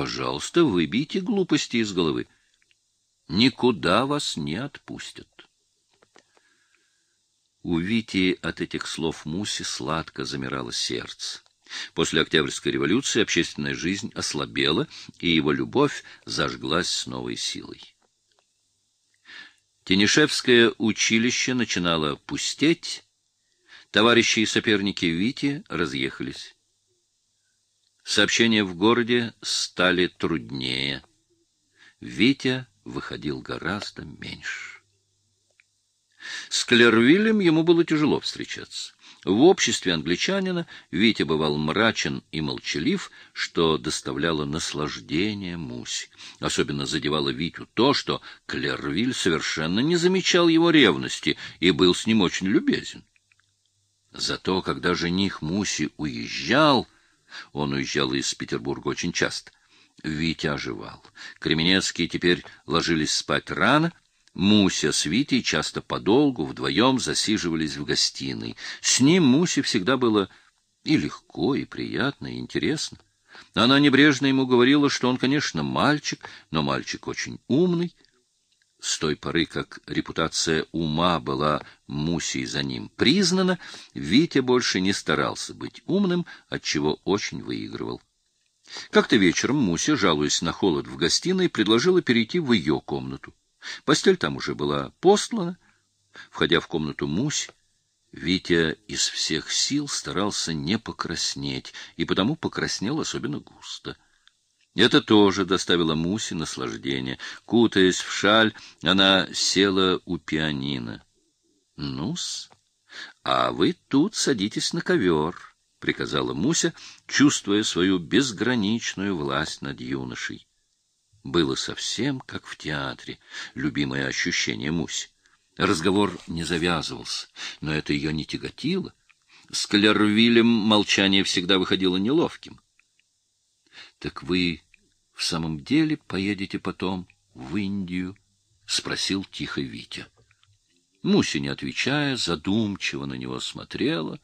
пожалуйста, выбейте глупости из головы. Никуда вас не отпустят. У Вити от этих слов Муси сладко замирало сердце. После Октябрьской революции общественная жизнь ослабела, и его любовь зажглась с новой силой. Тенишевское училище начинало пустеть, товарищи и соперники Вити разъехались. Сообщения в городе стали труднее. Витя выходил гораздо меньше. С Клервиллем ему было тяжело встречаться. В обществе англичанина Витя бывал мрачен и молчалив, что доставляло наслаждение Муси. Особенно задевало Витю то, что Клервиль совершенно не замечал его ревности и был с ним очень любезен. Зато, когда жених Муси уезжал, он уезжал из Петербурга очень часто. Витя оживал. Кременецкие теперь ложились спать рано. Муся с Витей часто подолгу вдвоем засиживались в гостиной. С ним Мусе всегда было и легко, и приятно, и интересно. Она небрежно ему говорила, что он, конечно, мальчик, но мальчик очень умный, с той поры, как репутация ума была Мусей за ним признана, Витя больше не старался быть умным, отчего очень выигрывал. Как-то вечером Муся, жалуясь на холод в гостиной, предложила перейти в ее комнату. Постель там уже была постлана. Входя в комнату Мусь, Витя из всех сил старался не покраснеть, и потому покраснел особенно густо. Это тоже доставило Мусе наслаждение. Кутаясь в шаль, она села у пианино. — Ну-с, а вы тут садитесь на ковер, — приказала Муся, чувствуя свою безграничную власть над юношей. Было совсем как в театре, любимое ощущение Муси. Разговор не завязывался, но это ее не тяготило. С Клервилем молчание всегда выходило неловким. — Так вы в самом деле поедете потом в Индию? — спросил тихо Витя. Муся, не отвечая, задумчиво на него смотрела,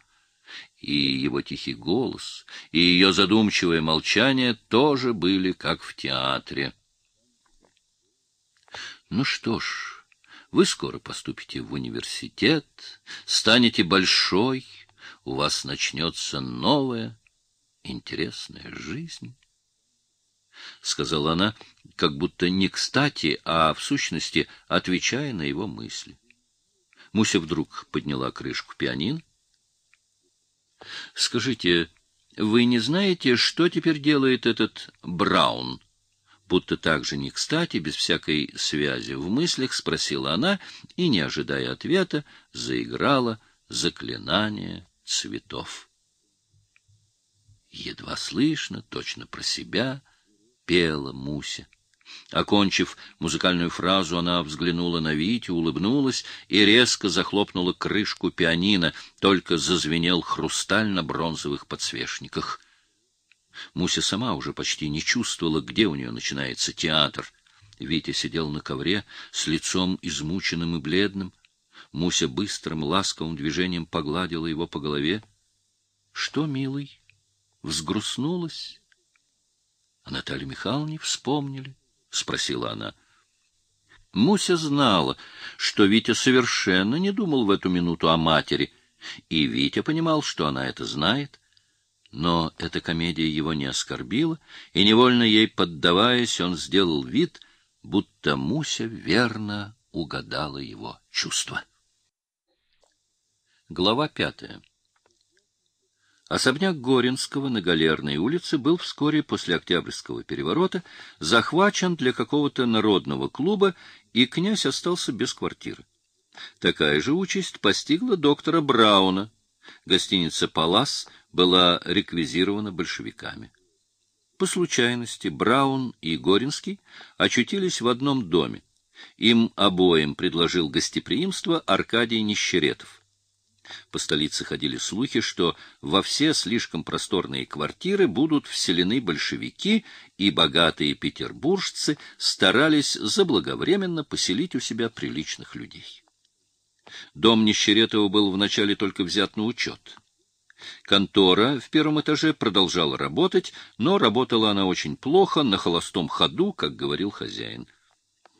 и его тихий голос, и ее задумчивое молчание тоже были как в театре. — Ну что ж, вы скоро поступите в университет, станете большой, у вас начнется новая интересная жизнь. — сказала она, как будто не кстати, а в сущности отвечая на его мысли. Муся вдруг подняла крышку пианин. — Скажите, вы не знаете, что теперь делает этот Браун? Будто так же не кстати, без всякой связи в мыслях, спросила она и, не ожидая ответа, заиграла заклинание цветов. Едва слышно, точно про себя — пела Муся. Окончив музыкальную фразу, она взглянула на Витю, улыбнулась и резко захлопнула крышку пианино, только зазвенел хрусталь на бронзовых подсвечниках. Муся сама уже почти не чувствовала, где у нее начинается театр. Витя сидел на ковре с лицом измученным и бледным. Муся быстрым, ласковым движением погладила его по голове. — Что, милый, взгрустнулась? — А Наталье Михайловне вспомнили? — спросила она. Муся знала, что Витя совершенно не думал в эту минуту о матери, и Витя понимал, что она это знает. Но эта комедия его не оскорбила, и, невольно ей поддаваясь, он сделал вид, будто Муся верно угадала его чувства. Глава пятая Особняк Горинского на Галерной улице был вскоре после Октябрьского переворота захвачен для какого-то народного клуба, и князь остался без квартиры. Такая же участь постигла доктора Брауна. Гостиница «Палас» была реквизирована большевиками. По случайности Браун и Горинский очутились в одном доме. Им обоим предложил гостеприимство Аркадий Нищеретов. По столице ходили слухи, что во все слишком просторные квартиры будут вселены большевики, и богатые петербуржцы старались заблаговременно поселить у себя приличных людей. Дом Нищеретова был вначале только взят на учет. Контора в первом этаже продолжала работать, но работала она очень плохо, на холостом ходу, как говорил хозяин.